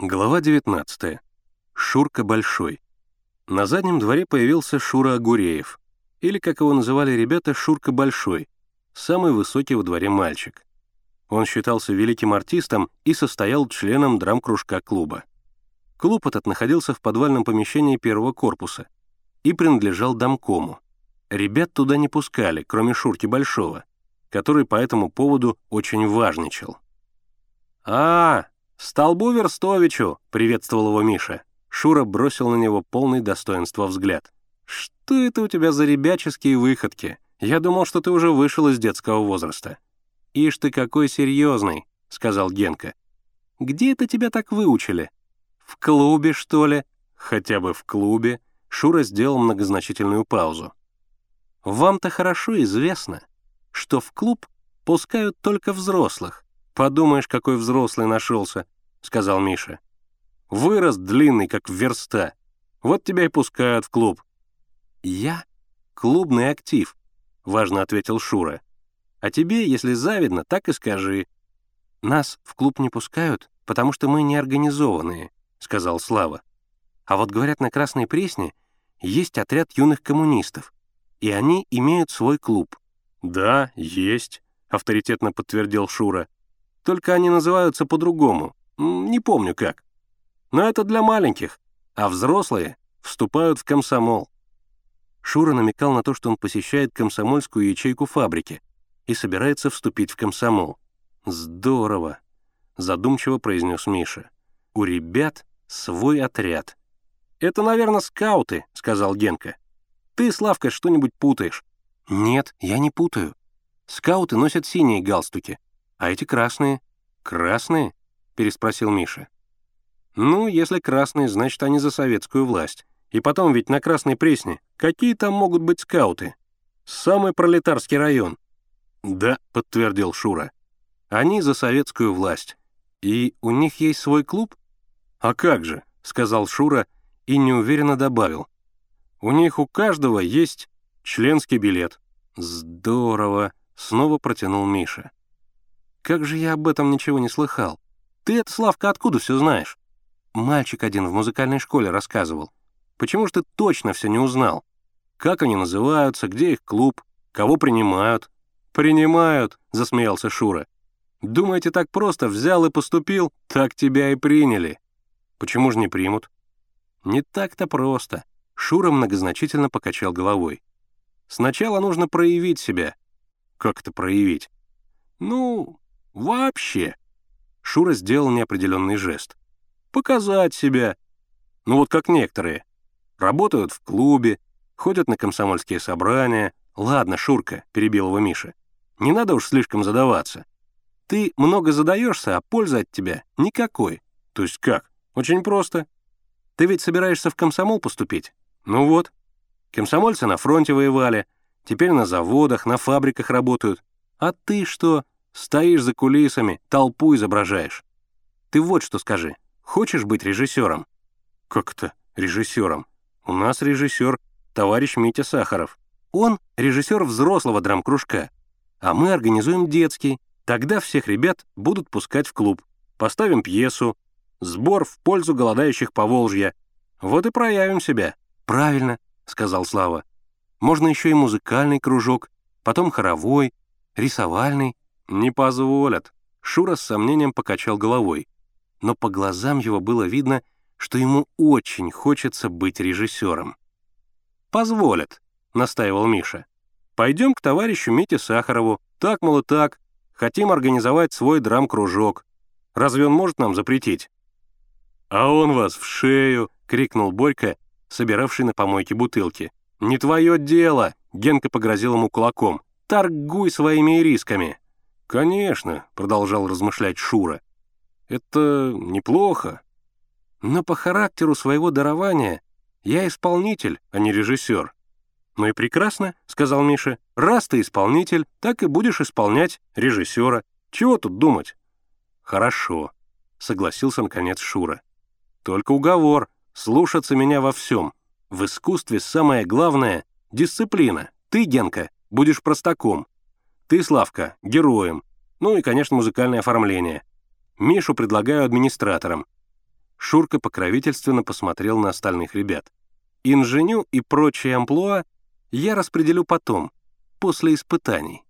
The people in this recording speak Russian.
Глава 19. Шурка Большой. На заднем дворе появился Шура Агуреев, или, как его называли ребята, Шурка Большой, самый высокий во дворе мальчик. Он считался великим артистом и состоял членом драм-кружка клуба. Клуб этот находился в подвальном помещении первого корпуса и принадлежал домкому. Ребят туда не пускали, кроме Шурки Большого, который по этому поводу очень важничал. «А, «Столбу Верстовичу!» — приветствовал его Миша. Шура бросил на него полный достоинства взгляд. «Что это у тебя за ребяческие выходки? Я думал, что ты уже вышел из детского возраста». «Ишь ты какой серьезный», — сказал Генка. «Где это тебя так выучили? В клубе, что ли?» «Хотя бы в клубе». Шура сделал многозначительную паузу. «Вам-то хорошо известно, что в клуб пускают только взрослых, «Подумаешь, какой взрослый нашелся», — сказал Миша. «Вырос длинный, как верста. Вот тебя и пускают в клуб». «Я — клубный актив», — важно ответил Шура. «А тебе, если завидно, так и скажи». «Нас в клуб не пускают, потому что мы неорганизованные», — сказал Слава. «А вот, говорят, на Красной Пресне есть отряд юных коммунистов, и они имеют свой клуб». «Да, есть», — авторитетно подтвердил Шура. Только они называются по-другому. Не помню как. Но это для маленьких, а взрослые вступают в комсомол. Шура намекал на то, что он посещает комсомольскую ячейку фабрики и собирается вступить в комсомол. «Здорово», — задумчиво произнес Миша. «У ребят свой отряд». «Это, наверное, скауты», — сказал Генка. «Ты, Славка, что-нибудь путаешь». «Нет, я не путаю. Скауты носят синие галстуки, «А эти красные?» «Красные?» — переспросил Миша. «Ну, если красные, значит, они за советскую власть. И потом ведь на Красной Пресне какие там могут быть скауты? Самый пролетарский район». «Да», — подтвердил Шура. «Они за советскую власть. И у них есть свой клуб?» «А как же», — сказал Шура и неуверенно добавил. «У них у каждого есть членский билет». «Здорово», — снова протянул Миша. Как же я об этом ничего не слыхал? Ты это, Славка, откуда все знаешь? Мальчик один в музыкальной школе рассказывал. Почему же ты точно все не узнал? Как они называются, где их клуб, кого принимают? Принимают, засмеялся Шура. Думаете, так просто взял и поступил? Так тебя и приняли. Почему же не примут? Не так-то просто. Шура многозначительно покачал головой. Сначала нужно проявить себя. Как это проявить? Ну, Вообще. Шура сделал неопределенный жест. Показать себя. Ну вот как некоторые. Работают в клубе, ходят на комсомольские собрания. Ладно, Шурка, перебил его Миша. Не надо уж слишком задаваться. Ты много задаешься, а пользы от тебя никакой. То есть как? Очень просто. Ты ведь собираешься в комсомол поступить? Ну вот. Комсомольцы на фронте воевали, теперь на заводах, на фабриках работают. А ты что? Стоишь за кулисами, толпу изображаешь. Ты вот что скажи. Хочешь быть режиссером? Как-то режиссером. У нас режиссер товарищ Митя Сахаров. Он режиссер взрослого драм-кружка. А мы организуем детский. Тогда всех ребят будут пускать в клуб. Поставим пьесу. Сбор в пользу голодающих по Волжья. Вот и проявим себя. Правильно, сказал Слава. Можно еще и музыкальный кружок, потом хоровой, рисовальный. «Не позволят», — Шура с сомнением покачал головой. Но по глазам его было видно, что ему очень хочется быть режиссером. «Позволят», — настаивал Миша. «Пойдем к товарищу Мите Сахарову. Так, мол, и так. Хотим организовать свой драм-кружок. Разве он может нам запретить?» «А он вас в шею!» — крикнул Борька, собиравший на помойке бутылки. «Не твое дело!» — Генка погрозил ему кулаком. «Торгуй своими рисками!» «Конечно», — продолжал размышлять Шура. «Это неплохо. Но по характеру своего дарования я исполнитель, а не режиссер». «Ну и прекрасно», — сказал Миша. «Раз ты исполнитель, так и будешь исполнять режиссера. Чего тут думать?» «Хорошо», — согласился наконец Шура. «Только уговор — слушаться меня во всем. В искусстве самое главное — дисциплина. Ты, Генка, будешь простаком, ты, Славка, героем. Ну и, конечно, музыкальное оформление. Мишу предлагаю администратором. Шурка покровительственно посмотрел на остальных ребят. Инженю и прочие амплуа я распределю потом, после испытаний.